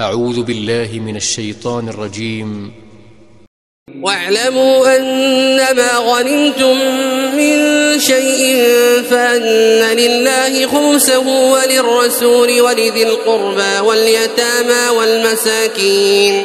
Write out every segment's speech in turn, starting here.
أعوذ بالله من الشيطان الرجيم. واعلموا أنما غنمتم من شيء فأن لله خمسه وللرسول ولذي القربى واليتامى والمساكين.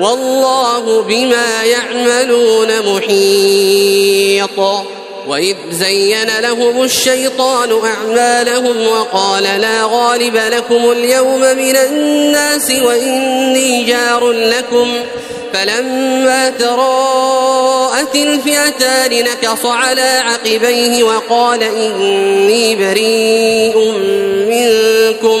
والله بما يعملون محيط. وإذ زين لهم الشيطان أعمالهم وقال لا غالب لكم اليوم من الناس وإني جار لكم. فلما تراءت الفئتان نكص على عقبيه وقال إني بريء منكم.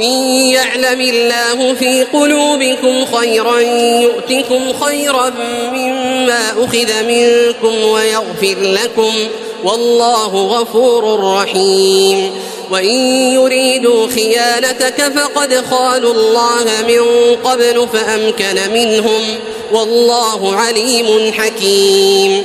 إن يعلم الله في قلوبكم خيرا يؤتكم خيرا مما أخذ منكم ويغفر لكم والله غفور رحيم. وإن يريدوا خيانتك فقد خالوا الله من قبل فأمكن منهم والله عليم حكيم.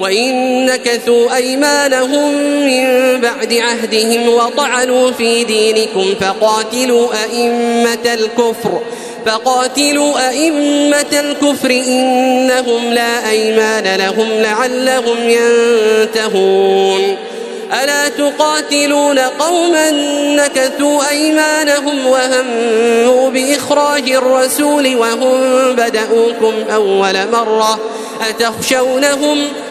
وإن نكثوا أيمانهم من بعد عهدهم وطعنوا في دينكم فقاتلوا أئمة الكفر فقاتلوا أئمة الكفر إنهم لا أيمان لهم لعلهم ينتهون ألا تقاتلون قوما نكثوا أيمانهم وهموا بإخراج الرسول وهم بدأوكم أول مرة أتخشونهم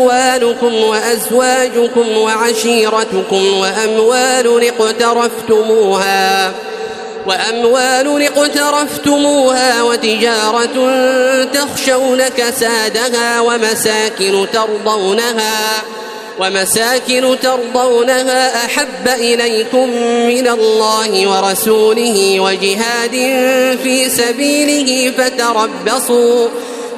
وإخوانكم وأزواجكم وعشيرتكم وأموال اقترفتموها وأموال اقترفتموها وتجارة تخشون كسادها ومساكن ترضونها ومساكن ترضونها أحب إليكم من الله ورسوله وجهاد في سبيله فتربصوا